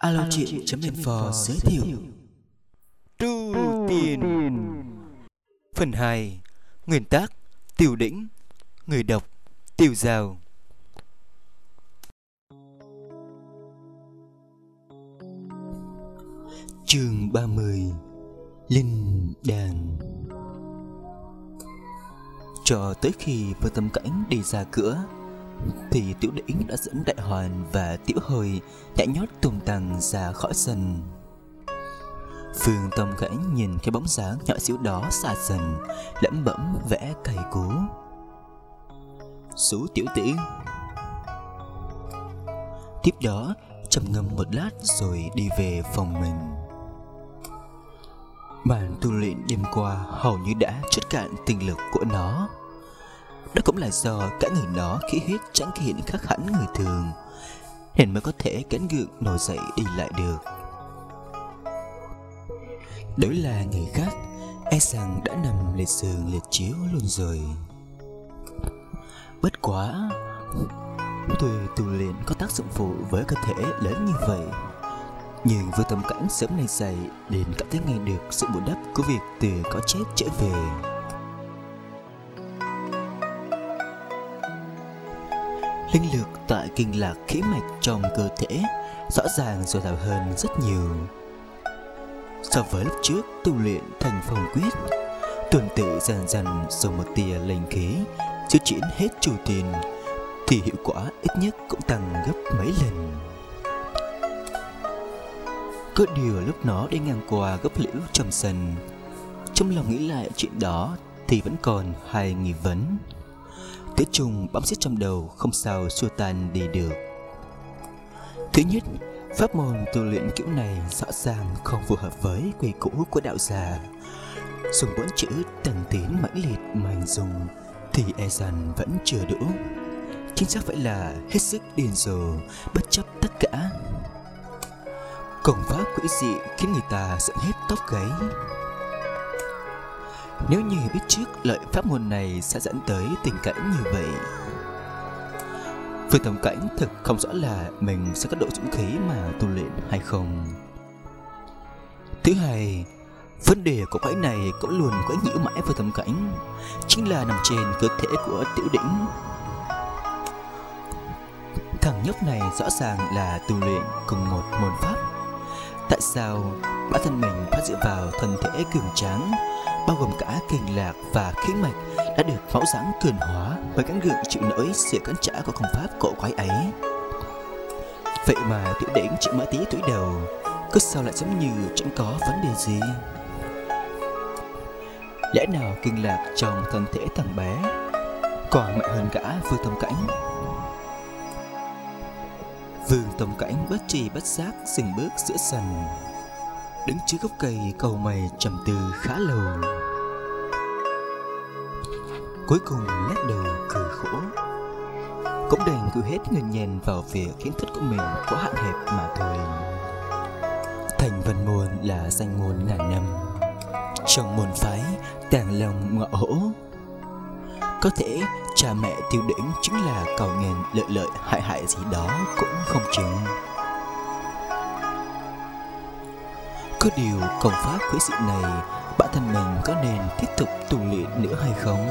Alo chuyện.info giới thiệu. Tu Tiên. Phần 2 Nguyên tác Tiểu Đỉnh Người đọc Tiểu Giao. Chương 30 Linh Đàn. Cho tới khi vừa tâm cảnh đi ra cửa thì tiểu đỉnh đã dẫn đại hoàn và tiểu hồi nhảy nhót tung tăng ra khỏi sân. Phương tâm khẽ nhìn cái bóng dáng nhỏ xíu đó xa dần, lẩm bẩm vẽ cày cú. Số tiểu tỷ. Tiếp đó, trầm ngâm một lát rồi đi về phòng mình. Màn tu luyện đêm qua hầu như đã chất cạn tinh lực của nó đó cũng là do cả người nó khí huyết chẳng hiện khác hẳn người thường. Nên mới có thể cánh gượng nổi dậy đi lại được. Đối là người khác E rằng đã nằm liệt giường liệt chiếu luôn rồi. Bất quá Tuy tu luyện có tác dụng phụ với cơ thể lớn như vậy. Nhưng với tâm cảnh sớm nay dậy, Nên cảm thấy ngay được sự bù đắp của việc từ có chết trở về. Linh lực tại kinh lạc khí mạch trong cơ thể rõ ràng dồi dào hơn rất nhiều. So với lúc trước tu luyện thành phong quyết, tuần tự dần dần dùng một tia linh khí chứa chuyển hết chủ tiền thì hiệu quả ít nhất cũng tăng gấp mấy lần. Có điều lúc nó đi ngang qua gấp liễu trong sân Trong lòng nghĩ lại chuyện đó thì vẫn còn hai nghi vấn Thế trùng bám xiết trong đầu không sao xua tan đi được. Thứ nhất, pháp môn tu luyện kiểu này rõ ràng không phù hợp với quy cũ của đạo già Dùng bốn chữ tần tiến mãnh liệt mạnh dùng thì e rằng vẫn chưa đủ. Chính xác phải là hết sức điên rồ, bất chấp tất cả. Cổng pháp quỷ dị khiến người ta giận hết tóc gáy nếu như biết trước lợi pháp môn này sẽ dẫn tới tình cảnh như vậy. Phương tổng cảnh thực không rõ là mình sẽ có độ dũng khí mà tu luyện hay không. Thứ hai, vấn đề của quái này cũng luôn quái nhiễu mãi với thẩm cảnh Chính là nằm trên cơ thể của tiểu đỉnh. Thằng nhóc này rõ ràng là tu luyện cùng một môn pháp. Tại sao bản thân mình phải dựa vào thân thể cường tráng bao gồm cả kinh lạc và khí mạch đã được mẫu dáng cường hóa với cán gượng chịu nổi sự cắn trả của công pháp cổ quái ấy. Vậy mà tiểu đỉnh chỉ mới tí tuổi đầu, cứ sao lại giống như chẳng có vấn đề gì? Lẽ nào kinh lạc trong thân thể thằng bé còn mạnh hơn cả vương tâm cảnh? Vương tâm cảnh bất trì bất giác dừng bước giữa sân đứng trước gốc cây cầu mày trầm tư khá lâu. Cuối cùng lắc đầu cười khổ. Cũng đành cứ hết nguyên nhân vào việc kiến thức của mình quá hạn hẹp mà thôi. Thành văn môn là danh môn ngàn năm. Trong môn phái, tàng lòng ngọ hổ. Có thể cha mẹ tiêu đỉnh chính là cầu nghền lợi lợi hại hại gì đó cũng không chừng. Có điều công pháp quỷ dị này, Bản thân mình có nên tiếp tục tu luyện nữa hay không?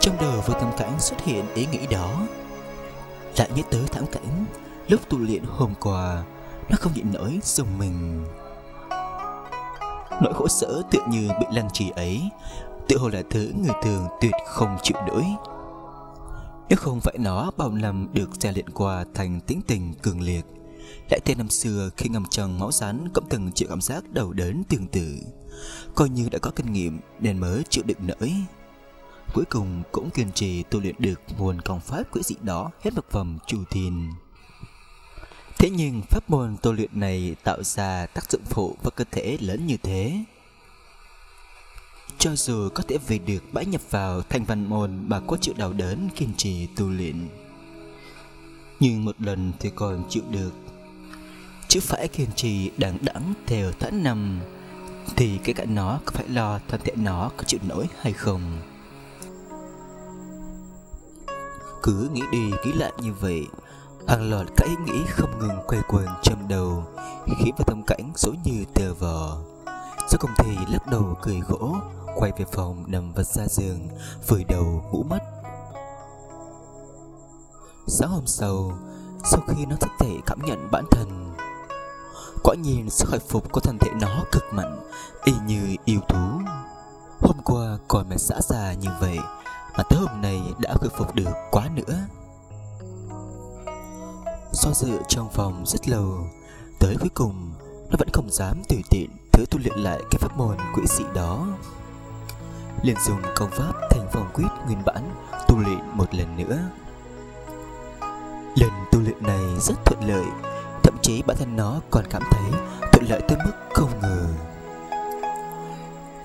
Trong đầu vô tâm cảnh xuất hiện ý nghĩ đó. Lại nhớ tới thảm cảnh, Lúc tu luyện hôm qua, Nó không nhịn nổi dùng mình. Nỗi khổ sở tự như bị lăng trì ấy, Tự hồ là thứ người thường tuyệt không chịu nổi. Nếu không phải nó bao năm được rèn luyện qua thành tính tình cường liệt lại tên năm xưa khi ngâm trần máu rắn cũng từng chịu cảm giác đầu đớn tương tự. Coi như đã có kinh nghiệm nên mới chịu đựng nổi. Cuối cùng cũng kiên trì tu luyện được nguồn công pháp quỷ dị đó hết một phẩm chủ thiên. Thế nhưng pháp môn tu luyện này tạo ra tác dụng phụ và cơ thể lớn như thế. Cho dù có thể về được bãi nhập vào thành văn môn mà có chịu đau đớn kiên trì tu luyện, Nhưng một lần thì còn chịu được chứ phải kiên trì đẳng đẳng theo tháng năm, thì cái cạnh nó có phải lo thân thể nó có chịu nổi hay không? Cứ nghĩ đi nghĩ lại như vậy, Hàng loạt các ý nghĩ không ngừng quay quần trong đầu, Khiến vào tâm cảnh dối như tờ vò. Sau cùng thì lắc đầu cười gỗ, Quay về phòng nằm vật ra giường, Vùi đầu ngủ mất. Sáng hôm sau Sau khi nó thức thể cảm nhận bản thân Quả nhiên sức hồi phục của thân thể nó cực mạnh, Y như yêu thú. Hôm qua còn mệt xã già như vậy, Mà tới hôm nay đã khôi phục được quá nữa. So dự trong phòng rất lâu, Tới cuối cùng, Nó vẫn không dám tùy tiện Thử tu luyện lại cái pháp môn quỷ dị đó. Liền dùng công pháp thành phong quyết nguyên bản tu luyện một lần nữa. Lần tu luyện này rất thuận lợi chí bản thân nó còn cảm thấy thuận lợi tới mức không ngờ.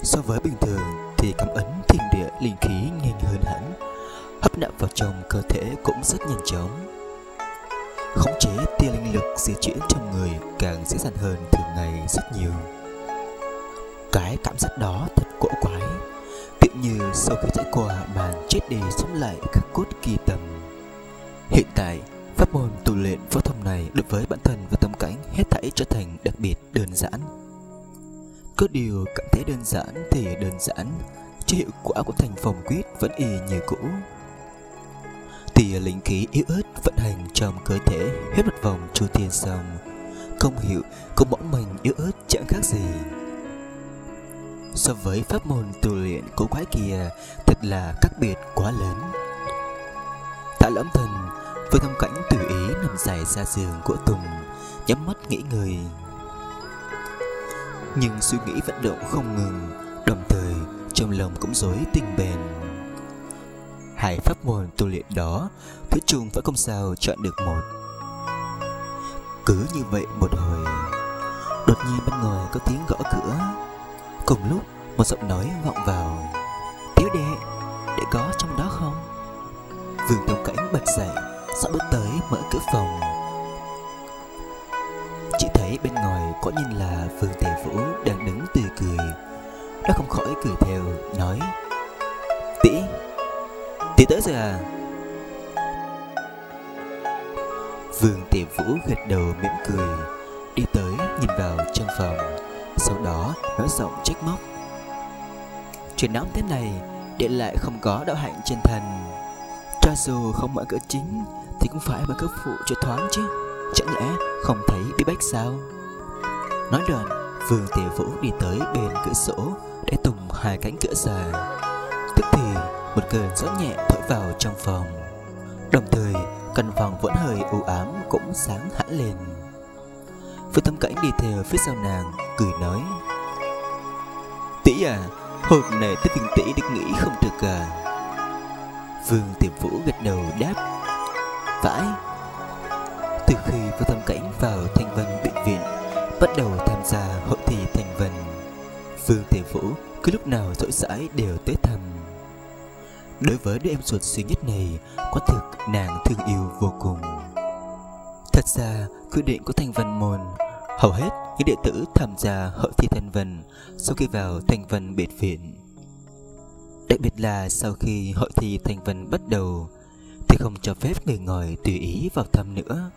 So với bình thường thì cảm ứng thiên địa linh khí nhanh hơn hẳn, hấp nạp vào trong cơ thể cũng rất nhanh chóng. Khống chế tia linh lực di chuyển trong người càng dễ dàng hơn thường ngày rất nhiều. Cái cảm giác đó thật cổ quái tự như sau khi trải qua màn chết đi sống lại các cốt kỳ tầm. hiện tại pháp môn tu luyện phổ thông này đối với bản thân và tâm cảnh hết thảy trở thành đặc biệt đơn giản. Có điều cảm thấy đơn giản thì đơn giản chứ hiệu quả của thành phòng quyết vẫn y như cũ. Tia linh khí yếu ớt vận hành trong cơ thể, hết một vòng chu thiên xong, không hiểu cũng mỏng mình yếu ớt chẳng khác gì. So với pháp môn tu luyện của quái kia, thật là khác biệt quá lớn. Tạ lẫm thần với tâm cảnh tùy ý nằm dài ra giường của tùng, nhắm mắt nghĩ người. Nhưng suy nghĩ vận động không ngừng, đồng thời trong lòng cũng rối tình bền. Hai pháp môn tu luyện đó, thứ chung vẫn không sao chọn được một. Cứ như vậy một hồi, đột nhiên bên ngoài có tiếng gõ cửa. Cùng lúc, một giọng nói vọng vào. Tiếu đệ đệ có trong đó không? Vương Tông cảnh bật dậy sắp bước tới mở cửa phòng? Chỉ thấy bên ngoài có nhìn là Phương tề vũ đang đứng tươi cười. Nó không khỏi cười theo, nói, tỷ tỷ tới rồi à? Vương tề vũ gật đầu mỉm cười, đi tới nhìn vào trong phòng. Sau đó nói giọng trách móc, chuyện nóng thế này để lại không có đạo hạnh trên thần cho dù không mở cửa chính thì cũng phải mở cửa phụ cho thoáng chứ. Chẳng lẽ không thấy bí bách sao? Nói đoạn, vương tiểu vũ đi tới bên cửa sổ để tùng hai cánh cửa ra. Tức thì một cơn gió nhẹ thổi vào trong phòng. Đồng thời, căn phòng vẫn hơi u ám cũng sáng hẳn lên. Phương Tâm Cảnh đi theo phía sau nàng, Cười nói, Tỷ à Hôm nay tới phiên tỷ được nghỉ không được à? Vương Tiệm Vũ gật đầu đáp phải Từ khi vô Tâm Cảnh vào Thanh Vân Bệnh viện, Bắt đầu tham gia hội thi Thanh Vân, Vương tiểu Vũ cứ lúc nào rỗi rãi đều tới thăm. Đối với đứa em ruột duy nhất này, Quả thực nàng thương yêu vô cùng. Thật ra quy định của Thanh Vân Môn, Hầu hết những đệ tử tham gia hội thi Thanh Vân sau khi vào Thanh Vân biệt viện. Đặc biệt là sau khi hội thi Thanh Vân bắt đầu thì không cho phép người ngồi tùy ý vào thăm nữa.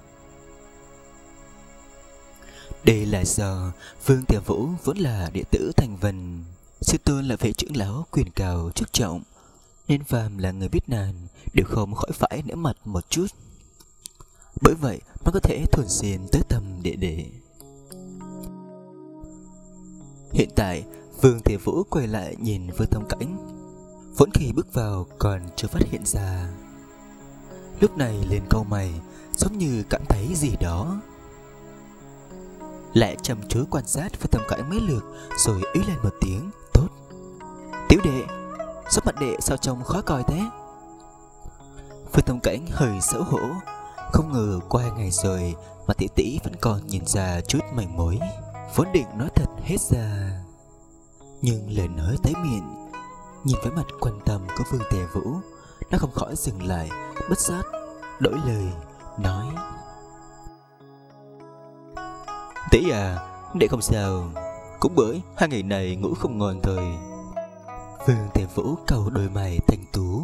Đây là giờ, Vương Tiểu Vũ vốn là đệ tử thành Vân, sư tôn là vị trưởng lão quyền cao chức trọng, nên phàm là người biết nàn đều không khỏi phải nể mặt một chút. Bởi vậy mới có thể thuần xuyên tới tầm đệ đệ. Hiện tại, Vương Tiểu Vũ quay lại nhìn Vương Thông Cảnh. Vốn khi bước vào còn chưa phát hiện ra. Lúc này lên câu mày, giống như cảm thấy gì đó. Lại chăm chú quan sát và tầm Cảnh mấy lượt rồi ý lên một tiếng, tốt. Tiểu đệ, sắc mặt đệ sao trông khó coi thế? Phương Tâm Cảnh hơi xấu hổ, không ngờ qua ngày rồi mà tỷ tỷ vẫn còn nhìn ra chút manh mối. Vốn định nói thật hết ra Nhưng lời nói tới miệng Nhìn với mặt quan tâm của Vương Tề Vũ nó không khỏi dừng lại Bất giác Đổi lời, Nói. Tỷ à Để không sao, Cũng bởi hai ngày này ngủ không ngon thôi. Vương Tề Vũ cầu đôi mày thành tú,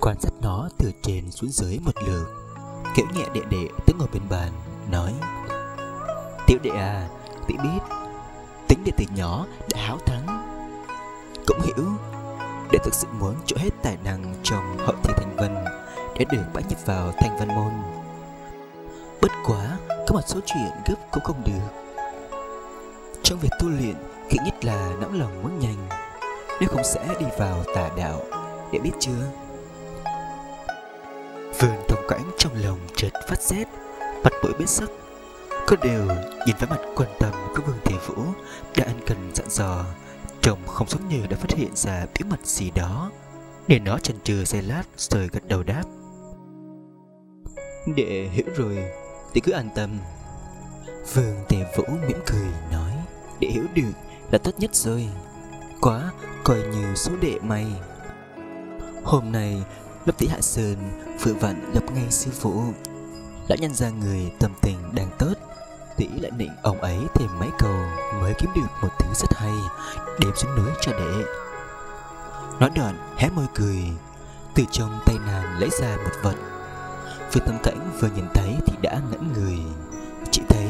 Quan sát nó từ trên xuống dưới một lượt Kéo nhẹ đệ đệ tới ngồi bên bàn, Nói. Tiểu đệ à Tỷ biết, Tính đệ từ nhỏ đã háo thắng, Cũng hiểu để thực sự muốn chỗ hết tài năng trong hậu thi thành văn Để được bãi nhập vào thành văn môn. Bất quá, Có một số chuyện gấp cũng không được. Trong việc tu luyện Kỹ nhất là nóng lòng muốn nhanh, Nếu không sẽ đi vào tà đạo Để biết chưa? Vườn tổng cảnh trong lòng chợt phát rét Mặt mũi biến sắc. Có điều nhìn vẻ mặt quan tâm của Vương Thị Vũ, Đã ăn cần dặn dò Trông không giống như đã phát hiện ra bí mật gì đó. Nên nó chần chừ giây lát rồi gật đầu đáp. Để hiểu rồi thì cứ an tâm. Vương Tề Vũ mỉm cười nói Để hiểu được là tốt nhất rồi. Quá coi như số đệ may. Hôm nay Lớp tỷ Hạ Sơn vừa vặn gặp ngay sư phụ. Lão nhân ra người tâm tình đang tốt Tỷ lại định ông ấy thêm mấy câu Mới kiếm được một thứ rất hay Đem xuống núi cho đệ Nói đoạn hé môi cười, Từ trong tay nàng lấy ra một vật Vương Tâm Cảnh vừa nhìn thấy thì đã ngẩn người Chỉ thấy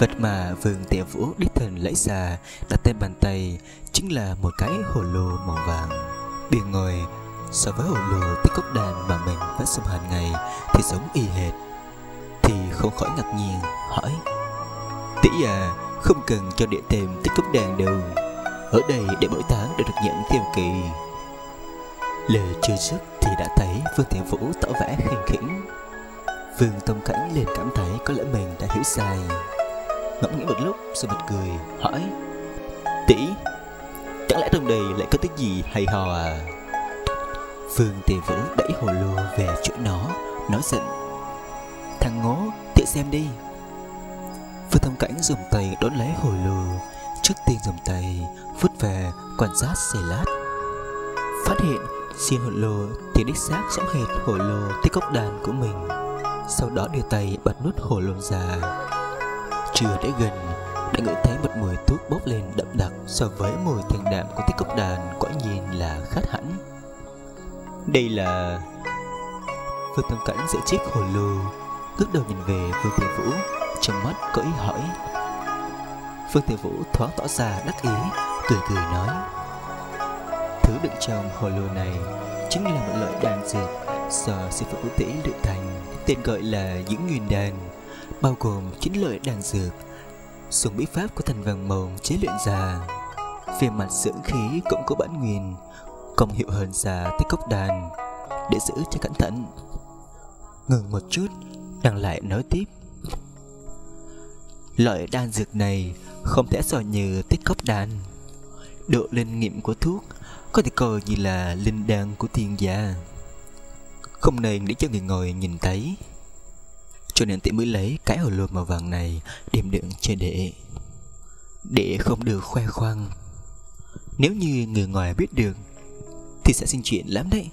vật mà Vương Tiểu Vũ đích thần lấy ra, đặt tên bàn tay, chính là một cái hồ lô màu vàng. Bề ngoài so với hồ lô tích cốc đàn mà mình vẫn xâm hàng ngày thì giống y hệt. Thì không khỏi ngạc nhiên, hỏi Tỷ à, không cần cho địa tìm tích cốc đàn đâu. Ở đây để mỗi tháng đều được nhận theo kỳ. Lời chưa dứt thì đã thấy Vương Thiện Vũ tỏ vẻ khen khỉnh Vương Tông Cảnh liền cảm thấy có lẽ mình đã hiểu sai Ngẫm nghĩ một lúc rồi bật cười hỏi Tỷ Chẳng lẽ trong đây lại có thứ gì hay ho à Vương Thiện Vũ đẩy hồ lô về chỗ nó Nói giận Thằng ngố tự xem đi với Tông Cảnh dùng tay đón lấy hồi lô. Trước tiên dùng tay Vút về quan sát giây lát. Phát hiện xiên hồi lô thì đích xác giống hệt hồi lô tích cốc đàn của mình. Sau đó đưa tay bật nút hồi lô ra. Chưa đến gần, đã ngửi thấy một mùi thuốc bốc lên đậm đặc so với mùi thanh đạm của tích cốc đàn, quả nhiên là khác hẳn. Đây là Phương tâm cảnh giữ chiếc hồ lô, ngước đầu nhìn về vương tiểu vũ trong mắt có ý hỏi. Phương tiểu vũ thoáng tỏ ra đắc ý, cười cười nói. Thứ đựng trong hồ lô này chính là một loại đan dược do sư phụ của tỷ luyện thành, tên gọi là những nguyên đan, bao gồm chín loại đan dược, dùng bí pháp của thành vàng mộng chế luyện ra. Về mặt dưỡng khí cũng có bản nguyên, công hiệu hơn già tới cốc đàn để giữ cho cẩn thận. Ngừng một chút, đằng lại nói tiếp loại đan dược này không thể so như tích cốc đan. Độ linh nghiệm của thuốc có thể coi như là linh đan của thiên gia. Không nên để cho người ngồi nhìn thấy. Cho nên tỷ mới lấy cái hồ lô màu vàng này Điểm đựng cho đệ để không được khoe khoang. Nếu như người ngoài biết được, Thì sẽ sinh chuyện lắm đấy.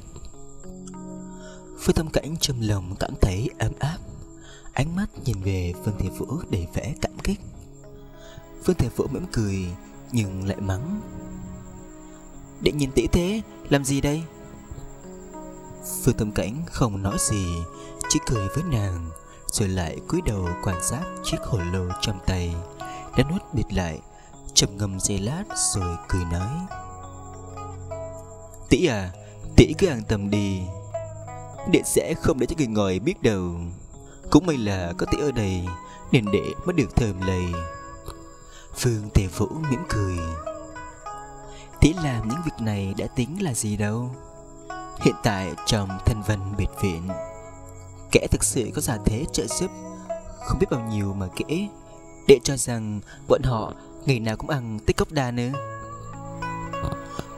Phương tâm cảnh trong lòng cảm thấy ấm áp. Ánh mắt nhìn về Phương Thị Vũ để vẽ cảm kích. Phương Thị Vũ mỉm cười, Nhưng lại mắng. Đệ nhìn tỷ thế, Làm gì đây? Phương Tâm Cảnh không nói gì, Chỉ cười với nàng, Rồi lại cúi đầu quan sát chiếc hồ lô trong tay, Đã nuốt bịt lại, trầm ngâm giây lát rồi cười nói. Tỷ à Tỷ cứ an tâm đi. Đệ sẽ không để cho người ngồi biết đâu. Cũng may là có tỷ ở đây, Nên để mới được thơm lầy. Phương Tề Vũ mỉm cười. Tỷ làm những việc này đã tính là gì đâu. Hiện tại trong thân vân biệt viện, Kẻ thực sự có giả thế trợ giúp, Không biết bao nhiêu mà kể, Để cho rằng bọn họ ngày nào cũng ăn tích cốc đa nữa.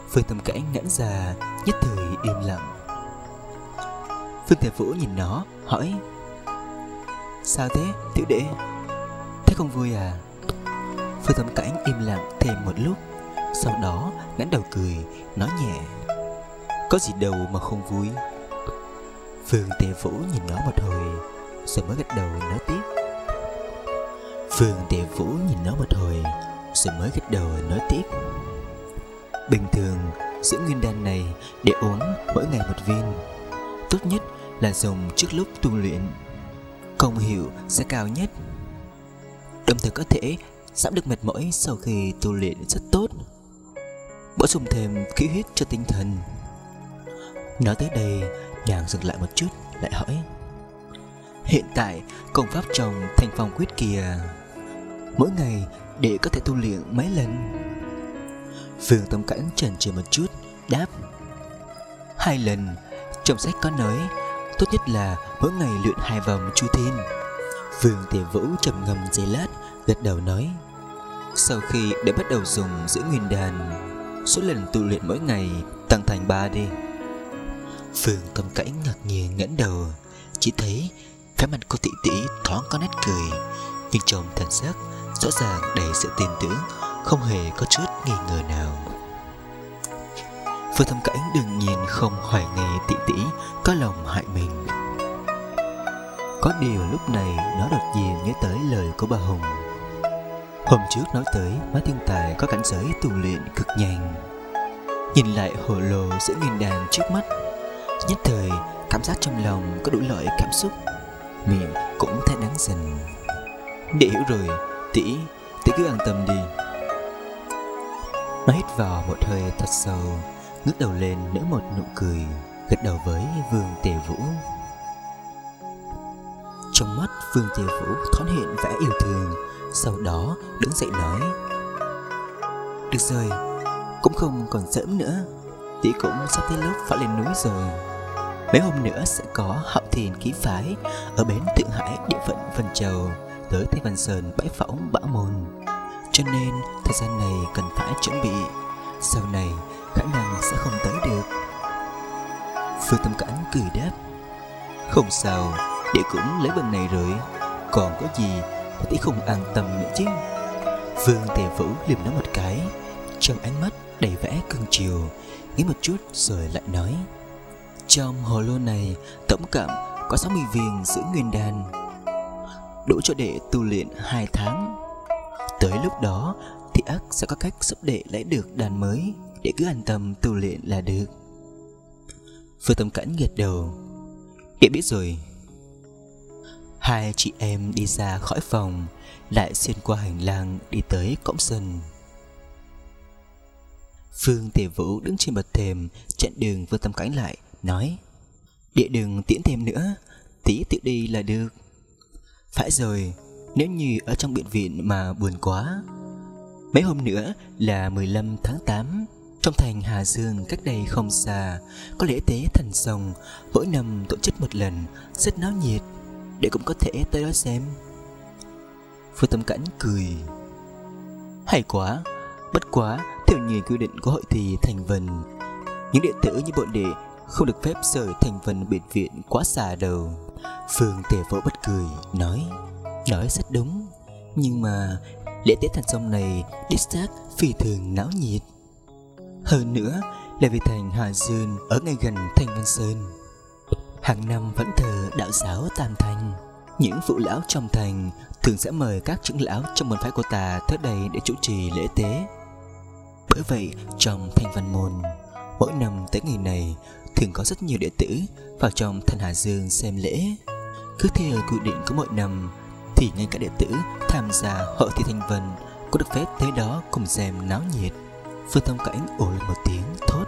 Phương Tâm Cảnh ngãn già Nhất thời im lặng. Phương Thể Vũ nhìn nó, hỏi Sao thế, tiểu đệ? Thế không vui à? Phương Tâm Cảnh im lặng thêm một lúc, Sau đó ngẩng đầu cười, Nói nhẹ. Có gì đâu mà không vui. Phương Tề Vũ nhìn nó một hồi, Rồi mới gật đầu nói tiếp. Phương Tề Vũ nhìn nó một hồi, Rồi mới gật đầu nói tiếp. Bình thường Dưỡng nguyên đan này để uống mỗi ngày một viên, Tốt nhất là dùng trước lúc tu luyện công hiệu sẽ cao nhất. Đồng thời có thể giảm được mệt mỏi sau khi tu luyện rất tốt. Bổ sung thêm khí huyết cho tinh thần. Nói tới đây, nàng dừng lại một chút, lại hỏi, hiện tại, công pháp trong thành phong quyết kia, mỗi ngày để có thể tu luyện mấy lần? Phương tâm cảnh trần chừ một chút, đáp, hai lần. Trong sách có nói tốt nhất là mỗi ngày luyện hai vòng chu thiên. Vương tiểu vũ trầm ngâm giây lát, gật đầu nói, sau khi đã bắt đầu dùng giữ nguyên đàn, số lần tu luyện mỗi ngày tăng thành ba đi. Phương tâm cảnh ngạc nhiên ngẩng đầu, chỉ thấy vẻ mặt cô tỷ tỷ thoáng có nét cười, nhưng trong thần sắc rõ ràng đầy sự tin tưởng, không hề có chút nghi ngờ nào. Phương Thâm Cảnh đương nhiên không hoài nghi tỷ tỷ có lòng hại mình. Có điều lúc này, nó đột nhiên nhớ tới lời của bà Hùng Hôm trước nói tới, má thiên tài có cảnh giới tu luyện cực nhanh. Nhìn lại hồ lô giữa nghìn đàn trước mắt, Nhất thời cảm giác trong lòng có đủ loại cảm xúc. Miệng cũng thấy đáng dần. Để hiểu rồi, tỷ tỷ cứ an tâm đi. Nó hít vào một hơi thật sâu ngước đầu lên nở một nụ cười, gật đầu với vương tề vũ. Trong mắt vương tề vũ thoáng hiện vẻ yêu thương, sau đó đứng dậy nói, được rồi, cũng không còn sớm nữa, tỷ cũng sắp tới lúc phải lên núi rồi. Mấy hôm nữa sẽ có hậu thiền ký phái ở bến thượng hải địa phận phần châu, tới tây văn sơn bãi phỏng bão môn. Cho nên thời gian này cần phải chuẩn bị sau này, khả năng sẽ không tới được. Phương tâm cảnh cười đáp, không sao, để cũng lấy bên này rồi. Còn có gì mà tỷ không an tâm nữa chứ. Vương tề vũ liềm nó một cái, trong ánh mắt đầy vẻ cưng chiều, nghĩ một chút rồi lại nói, trong hồ lô này, tổng cộng có 60 viên giữ nguyên đan, đủ cho đệ tu luyện 2 tháng. Tới lúc đó thì ác sẽ có cách giúp đệ lấy được đàn mới, để cứ an tâm tu luyện là được. Phương Tâm Cảnh gật đầu. Để biết rồi. Hai chị em đi ra khỏi phòng, Lại xuyên qua hành lang đi tới cổng sân. Phương Tề Vũ đứng trên bậc thềm, Chặn đường Phương Tâm Cảnh lại, Nói, Địa đừng tiễn thêm nữa, Tí tự đi là được. Phải rồi, Nếu như ở trong bệnh viện mà buồn quá Mấy hôm nữa là 15 tháng 8 trong thành Hà Dương cách đây không xa, Có lễ tế thành sông, Mỗi năm tổ chức một lần, Rất náo nhiệt, Để cũng có thể tới đó xem. Phương Tâm Cảnh cười. Hay quá, Bất quá, Theo như quy định của hội thi thành vần Những đệ tử như bọn đệ Không được phép rời thành vần biệt viện quá xa đâu. Phương Tề vỗ bất cười, Nói Nói rất đúng, Nhưng mà Lễ tế thành sông này Đích xác phi thường náo nhiệt hơn nữa là vì thành Hà Dương ở ngay gần Thanh Văn Sơn. Hàng năm vẫn thờ đạo giáo Tam Thanh. Những phụ lão trong thành thường sẽ mời các trưởng lão trong môn phái của ta tới đây để chủ trì lễ tế. Bởi vậy, trong Thanh Văn Môn, mỗi năm tới ngày này thường có rất nhiều đệ tử vào trong thành Hà Dương xem lễ. Cứ theo quy định của mỗi năm, thì ngay cả đệ tử tham gia hội thi Thanh Vân cũng được phép tới đó cùng xem náo nhiệt. Phương Thông Cảnh ồ lên một tiếng thốt.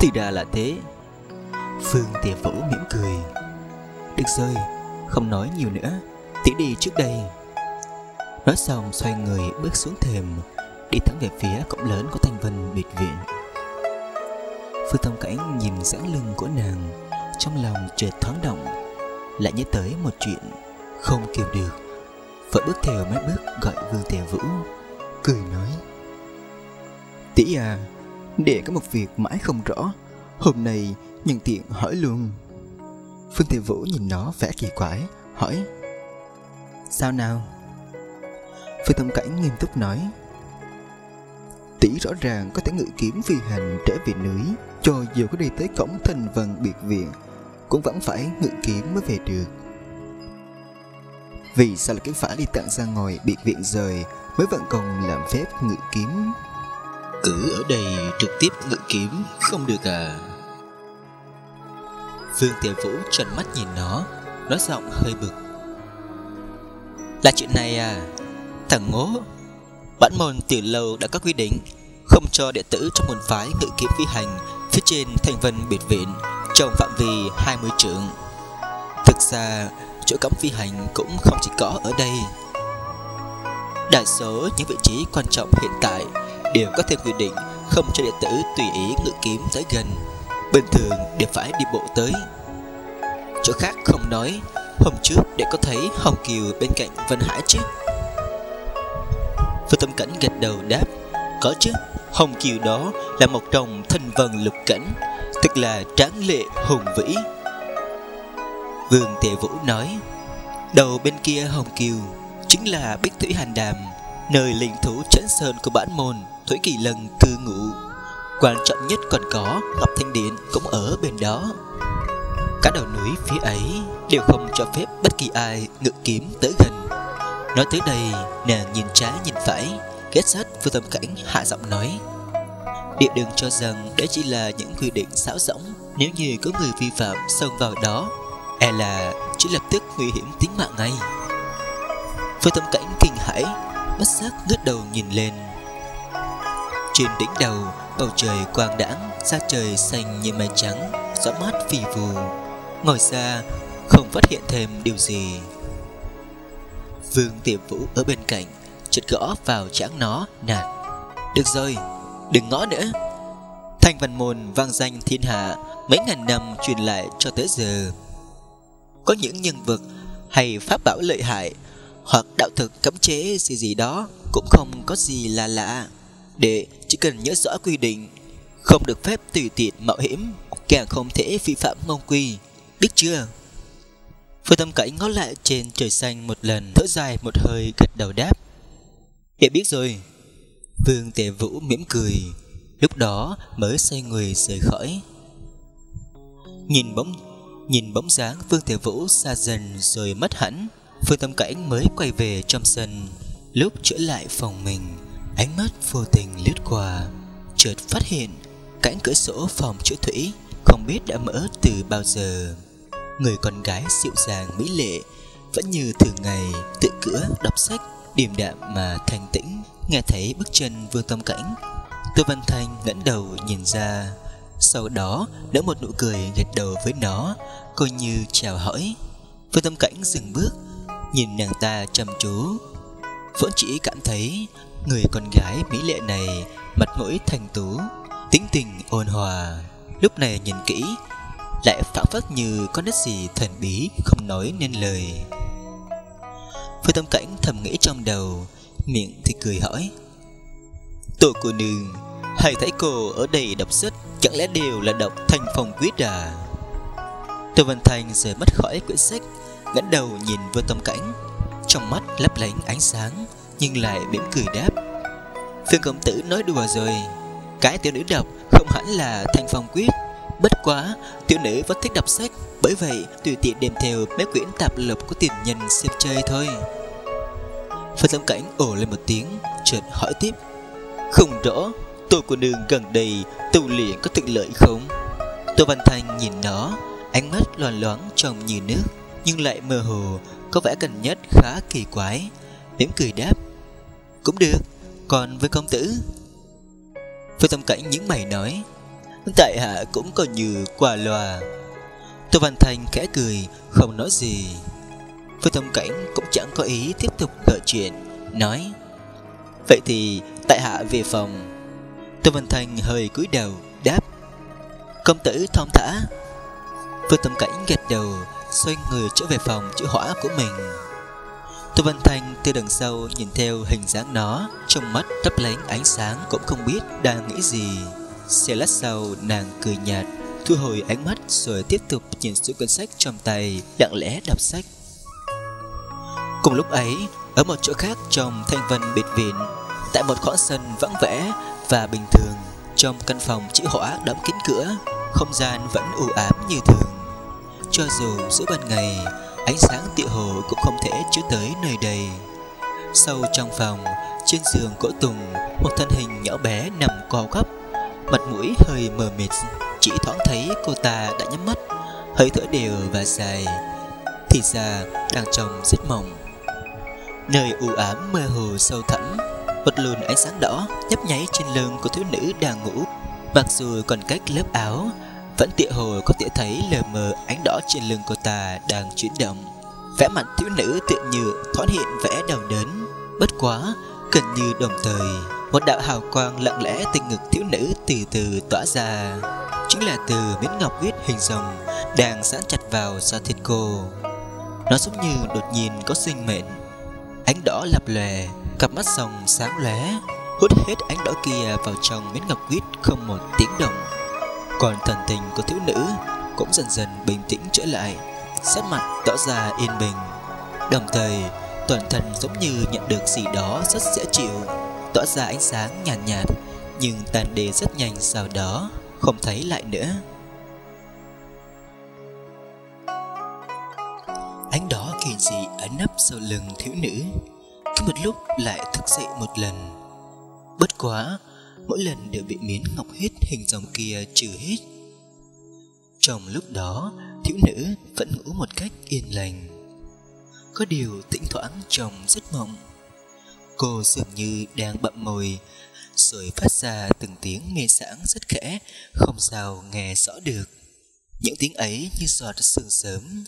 Thì ra là thế. Phương Tiệp Vũ mỉm cười. Được rồi, Không nói nhiều nữa. Tỷ đi trước đây. Nói xong xoay người bước xuống thềm, Đi thẳng về phía cổng lớn của Thanh Vân biệt viện. Phương Thông Cảnh nhìn dáng lưng của nàng, Trong lòng chợt thoáng động, Lại nhớ tới một chuyện. Không kiềm được. Vợ bước theo mấy bước gọi Vương Tề Vũ Cười nói. Tỷ à Để có một việc mãi không rõ Hôm nay nhân tiện hỏi luôn. Phương Tiểu Vũ nhìn nó vẻ kỳ quái Hỏi. Sao nào? Phương Tâm Cảnh nghiêm túc nói. Tỷ rõ ràng có thể ngự kiếm phi hành trở về núi Cho dù có đi tới cổng thành vần biệt viện Cũng vẫn phải ngự kiếm mới về được vì sao là cái phải đi tặng ra ngoài biệt viện rời Mới vẫn còn làm phép ngự kiếm? Cứ ở đây trực tiếp ngự kiếm không được à? Phương Tiểu Vũ trần mắt nhìn nó, Nói giọng hơi bực. Là chuyện này à? Thằng ngố, Bản môn từ lâu đã có quy định Không cho đệ tử trong môn phái ngự kiếm phi hành Phía trên thành vân biệt viện Trong phạm vi 20 trượng Thực ra, chỗ cấm phi hành cũng không chỉ có ở đây. Đa số những vị trí quan trọng hiện tại Đều có thêm quy định Không cho đệ tử tùy ý ngự kiếm tới gần. Bình thường đều phải đi bộ tới. Chỗ khác không nói, Hôm trước để có thấy Hồng Kiều bên cạnh Vân Hải chứ? Phương Tâm Cảnh gật đầu đáp, Có chứ, Hồng Kiều đó là một trong thanh vân lục cảnh, Tức là tráng lệ hùng vĩ. Vương Tề Vũ nói, Đầu bên kia Hồng Kiều Chính là Bích Thủy Hành Đàm, Nơi linh thủ chấn sơn của bản môn Thủy Kỳ Lân cư ngụ. Quan trọng nhất còn có Ngọc Thanh Điện cũng ở bên đó. Cả đầu núi phía ấy Đều không cho phép bất kỳ ai ngự kiếm tới gần. Nói tới đây, Nàng nhìn trái nhìn phải, Ghét sát vô tâm cảnh hạ giọng nói, Địa đường cho rằng Đấy chỉ là những quy định xáo rỗng, Nếu như có người vi phạm xông vào đó E là chỉ lập tức nguy hiểm tính mạng ngay. Với tâm cảnh kinh hãi, Bất giác ngước đầu nhìn lên. Trên đỉnh đầu, Bầu trời quang đãng, da trời xanh như mây trắng, Gió mát phì phù. Ngồi xa, không phát hiện thêm điều gì. Vương Tiệm Vũ ở bên cạnh, chợt gõ vào trán nó, nạt. Được rồi, Đừng ngõ nữa. Thanh văn môn vang danh thiên hạ, Mấy ngàn năm truyền lại cho tới giờ. Có những nhân vật Hay pháp bảo lợi hại, Hoặc đạo thực cấm chế gì gì đó Cũng không có gì là lạ. Để chỉ cần nhớ rõ quy định, Không được phép tùy tiện mạo hiểm, Càng không thể vi phạm ngôn quy. Biết chưa? Phương tâm cảnh ngó lại trên trời xanh một lần, Thở dài một hơi, gật đầu đáp. Để biết rồi. Vương Tề Vũ mỉm cười, Lúc đó mới xoay người rời khỏi. Nhìn bóng Nhìn bóng dáng Vương Tề Vũ xa dần rồi mất hẳn, Phương Tâm Cảnh mới quay về trong sân. Lúc trở lại phòng mình, Ánh mắt vô tình lướt qua, Chợt phát hiện Cánh cửa sổ phòng chữa thủy Không biết đã mở từ bao giờ. Người con gái dịu dàng mỹ lệ Vẫn như thường ngày tự cửa đọc sách, Điềm đạm mà thanh tĩnh, Nghe thấy bước chân Vương Tâm Cảnh. Tô Văn Thanh ngẩng đầu nhìn ra sau đó, nở một nụ cười gật đầu với nó. Coi như chào hỏi. Với Tâm Cảnh dừng bước, Nhìn nàng ta chăm chú. Vẫn chỉ cảm thấy Người con gái mỹ lệ này Mặt mũi thành tú, Tính tình ôn hòa. Lúc này nhìn kỹ, Lại phản phất như có nét gì thần bí Không nói nên lời. Phương Tâm Cảnh thầm nghĩ trong đầu, Miệng thì cười hỏi. Tô cô nương hãy thấy cô ở đây đọc sách? Chẳng lẽ đều là đọc thành phong quyết à Tô Văn Thành rời mắt khỏi quyển sách, ngẩng đầu nhìn vô tâm cảnh. Trong mắt lấp lánh ánh sáng, Nhưng lại mỉm cười đáp. Phương công tử nói đùa rồi. Cái tiểu nữ đọc không hẳn là thành phong quyết Bất quá, Tiểu nữ vẫn thích đọc sách, Bởi vậy tùy tiện đem theo mấy quyển tạp lục của tiền nhân xem chơi thôi. Phan tâm Cảnh ồ lên một tiếng, Chợt hỏi tiếp. Không rõ tôi của nương gần đây tu luyện có thực lợi không? Tô Văn Thanh nhìn nó, Ánh mắt loàn loáng trong như nước, Nhưng lại mơ hồ, Có vẻ gần nhất khá kỳ quái. Mỉm cười đáp, Cũng được, Còn với công tử? Với Tâm Cảnh những mày nói, Tại hạ cũng còn như quà loà Tô Văn Thanh khẽ cười, Không nói gì. Với tâm Cảnh cũng chẳng có ý tiếp tục gợi chuyện, Nói, Vậy thì tại hạ về phòng Tô Văn Thành hơi cúi đầu đáp. Công tử thong thả. Phương Tâm Cảnh gật đầu Xoay người trở về phòng chữa hỏa của mình. Tô Văn Thành từ đằng sau nhìn theo hình dáng nó Trong mắt thấp lánh ánh sáng cũng không biết đang nghĩ gì. Xe lát sau nàng cười nhạt Thu hồi ánh mắt rồi tiếp tục nhìn xuống cuốn sách trong tay Lặng lẽ đọc sách. Cùng lúc ấy, ở một chỗ khác trong thanh vân biệt viện, tại một khoảng sân vắng vẻ và bình thường, trong căn phòng chữ hỏa đóng kín cửa, không gian vẫn u ám như thường. Cho dù giữa ban ngày, ánh sáng tựa hồ cũng không thể chiếu tới nơi đây. Sâu trong phòng, trên giường gỗ tùng, một thân hình nhỏ bé nằm co gấp, mặt mũi hơi mờ mịt, chỉ thoáng thấy cô ta đã nhắm mắt, hơi thở đều và dài. Thì ra đang trong giấc mộng Nơi u ám mơ hồ sâu thẳm một luồng ánh sáng đỏ nhấp nháy trên lưng của thiếu nữ đang ngủ. Mặc dù còn cách lớp áo Vẫn tựa hồ có thể thấy lờ mờ ánh đỏ trên lưng cô ta đang chuyển động. Vẽ mặt thiếu nữ tựa như thoát hiện vẽ đau đớn. Bất quá, gần như đồng thời Một đạo hào quang lặng lẽ từ ngực thiếu nữ từ từ tỏa ra. Chính là từ miếng ngọc huyết hình rồng Đang sẵn chặt vào da thịt cô. Nó giống như đột nhiên có sinh mệnh. Ánh đỏ lập lòe Cặp mắt rồng sáng lóe Hút hết ánh đỏ kia vào trong miếng ngọc quýt không một tiếng động. Còn thần tình của thiếu nữ Cũng dần dần bình tĩnh trở lại Sắc mặt tỏ ra yên bình. Đồng thời toàn thân giống như nhận được gì đó rất dễ chịu tỏ ra ánh sáng nhàn nhạt, nhạt Nhưng tàn đề rất nhanh sau đó Không thấy lại nữa. Ánh đỏ kỳ dị ẩn nấp sau lưng thiếu nữ. Cứ một lúc lại thức dậy một lần. Bất quá, Mỗi lần đều bị miến ngọc hết hình dòng kia trừ hết. Trong lúc đó, Thiếu nữ vẫn ngủ một cách yên lành. Có điều tĩnh thoảng chồng rất mộng. Cô dường như đang bậm môi, Rồi phát ra từng tiếng mê sáng rất khẽ, Không sao nghe rõ được. Những tiếng ấy như giọt sương sớm,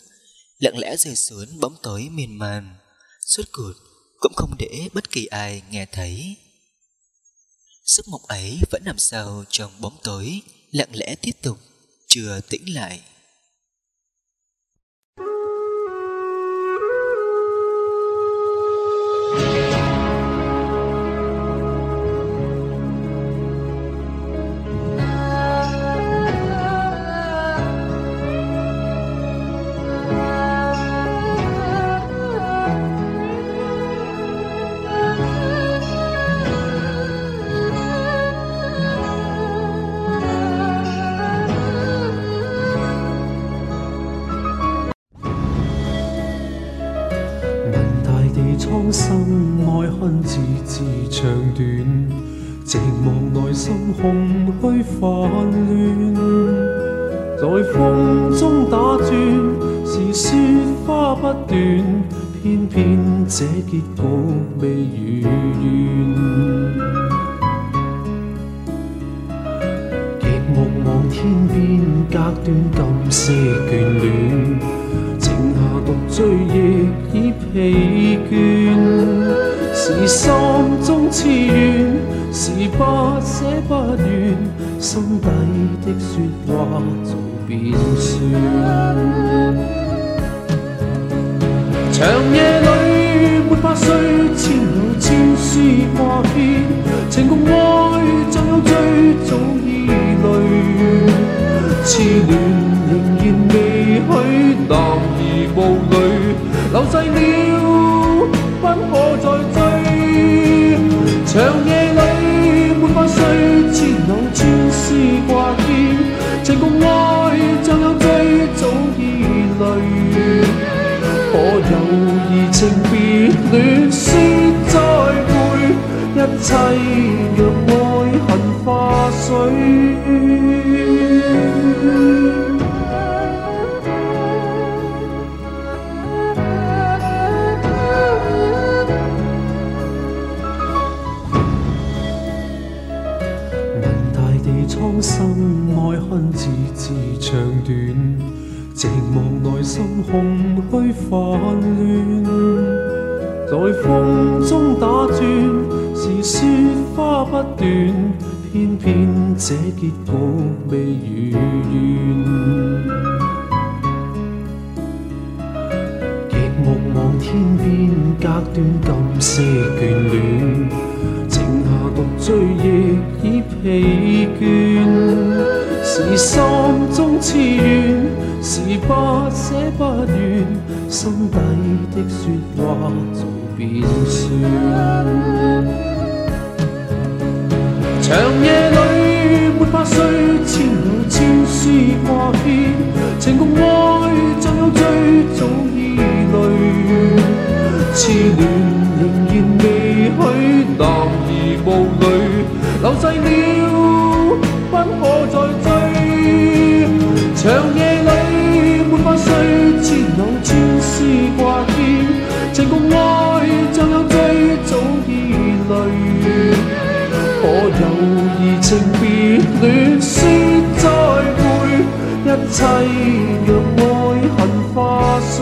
Lặng lẽ rơi xuống bóng tối miên man. Suốt cuộc cũng không để bất kỳ ai nghe thấy. Giấc mộng ấy vẫn nằm sâu trong bóng tối, Lặng lẽ tiếp tục, Chưa tĩnh lại. 心爱恨字字长短寂寞内心空虚烦乱在风中打转是雪花不断偏偏这结局未如愿极目望天边隔断金色眷恋。靜下獨追亦已疲倦，是心中痴怨。是不捨不願，心底的説話早變算。長夜裏沒法睡，千縷千絲掛牽，情共愛像有最早依淚。痴戀仍然未許，男雾里，流逝了，不可再追。长夜里没法睡，千缕千丝挂牵，情共爱，就有醉，早已累。可有疑情别恋，说再会，一切让爱恨化水。煩亂，在風中打轉，是雪花不斷，偏偏這結局未如願。極目望天邊，隔斷今些眷戀，靜下獨追亦已疲倦，是心中痴怨。是不捨不願，心底的说话早變算。長夜里没法睡，千縷千絲掛牽，情共愛像有最早依淚。痴恋仍然未许，男儿无泪，流逝了不可再爱就有最早意泪，可有移情别恋说再会，一切让爱恨化水。